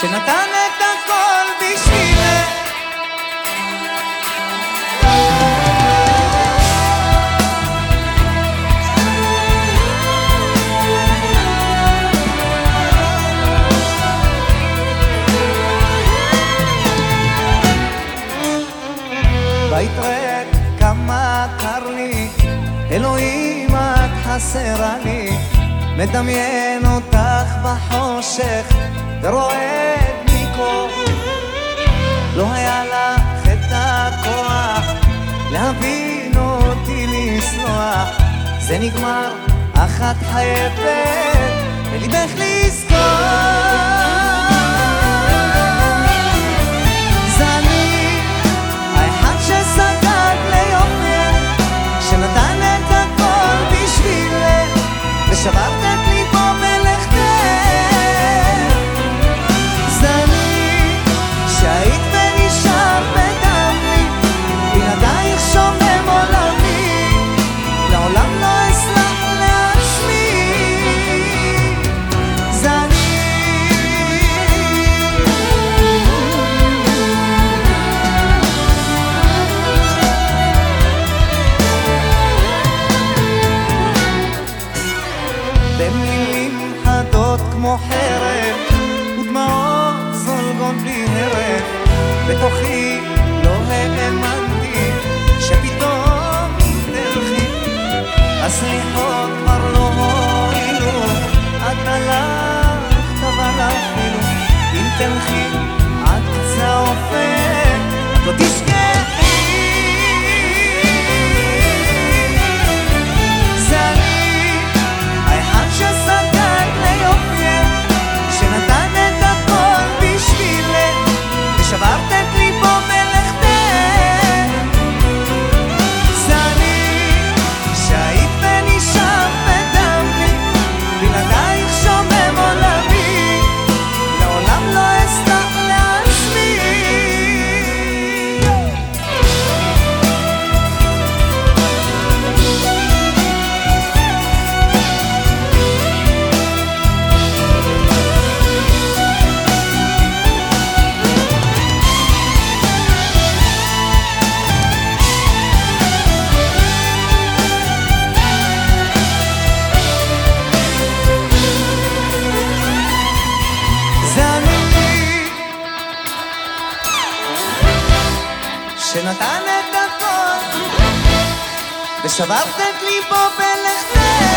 שנתן את הכל בשבילך בית ריק, כמה קר לי, אלוהים את חסרה לי, מדמיין אותך בחושך, ורועד זה נגמר, אך את חייבת בליבך לזכור. זה אני האחד שסגד ליופי, שנתן את הכל בשבילך, כמו חרב ודמעות זולגות בלי הרף בתוכי שנתן את הכל. ושברת את ליבו בלכתך